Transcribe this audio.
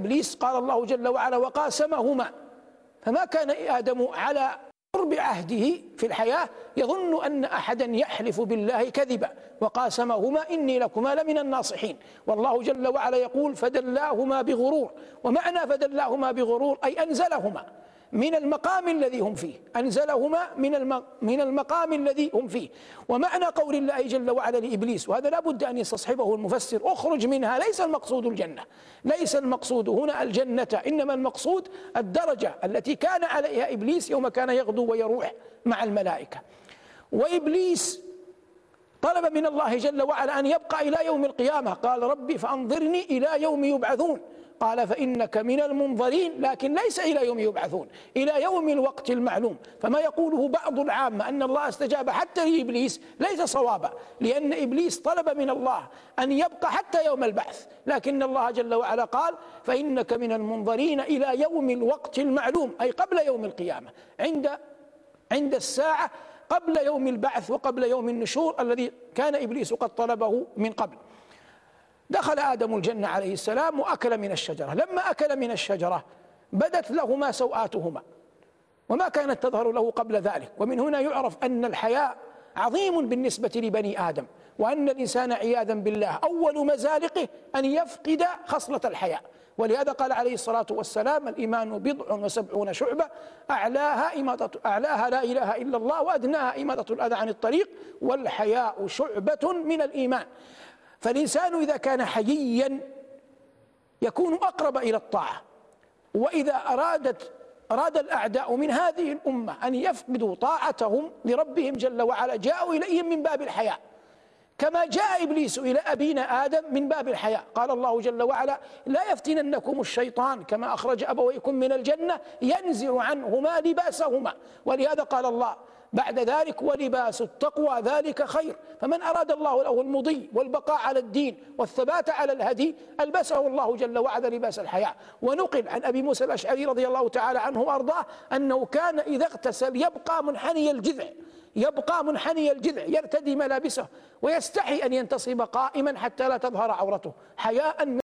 إبليس قال الله جل وعلا وقاسمهما فما كان آدم على قرب عهده في الحياة يظن أن أحدا يحلف بالله كذبا وقاسمهما إني لكما لمن الناصحين. والله جل وعلا يقول فدلاهما بغرور. ومعنى فدلاهما بغرور أي أنزلهما. من المقام الذي هم فيه. أنزلهما من من المقام الذي هم فيه. ومعنى قول الله جل وعلا لإبليس وهذا لا بد أن يستصحبه المفسر اخرج منها ليس المقصود الجنة. ليس المقصود هنا الجنة إنما المقصود الدرجة التي كان عليها إبليس يوم كان يغدو ويروح مع الملائكة. وإبليس طلب من الله جل وعلا أن يبقى إلى يوم القيامة. قال ربي فأنظرني إلى يوم يبعثون. قال فإنك من المنظرين لكن ليس إلى يوم يبعثون إلى يوم الوقت المعلوم. فما يقوله بعض العامة أن الله استجاب حتى لإبليس ليس صوابا لأن إبليس طلب من الله أن يبقى حتى يوم البعث. لكن الله جل وعلا قال فإنك من المنظرين إلى يوم الوقت المعلوم أي قبل يوم القيامة عند عند الساعة قبل يوم البعث وقبل يوم النشور الذي كان إبليس قد طلبه من قبل. دخل آدم الجنة عليه السلام وأكل من الشجرة. لما أكل من الشجرة بدت لهما سوآتهما وما كانت تظهر له قبل ذلك. ومن هنا يعرف أن الحياء عظيم بالنسبة لبني آدم وأن الإنسان عياذا بالله أول مزالقه أن يفقد خصلة الحياء ولهذا قال عليه الصلاة والسلام الإيمان بضع وسبعون شعبة أعلاها إماطة أعلاها لا إله إلا الله وأدناها إماطة الأذى عن الطريق والحياء شعبة من الإيمان. فالإنسان إذا كان حييا يكون أقرب إلى الطاعة وإذا أرادت أراد الأعداء من هذه الأمة أن يفقدوا طاعتهم لربهم جل وعلا جاءوا إليهم من باب الحياء. كما جاء إبليس إلى أبينا آدم من باب الحياء. قال الله جل وعلا لا يفتننكم الشيطان كما أخرج أبويكم من الجنة ينزع عنهما لباسهما. ولهذا قال الله بعد ذلك ولباس التقوى ذلك خير. فمن أراد الله له المضي والبقاء على الدين والثبات على الهدي ألبسه الله جل وعلا لباس الحياة. ونقل عن أبي موسى الأشعري رضي الله تعالى عنه وأرضاه أنه كان إذا اغتسل يبقى منحني الجذع يبقى منحني الجذع يرتدي ملابسه ويستحي أن ينتصب قائما حتى لا تظهر عورته. حياء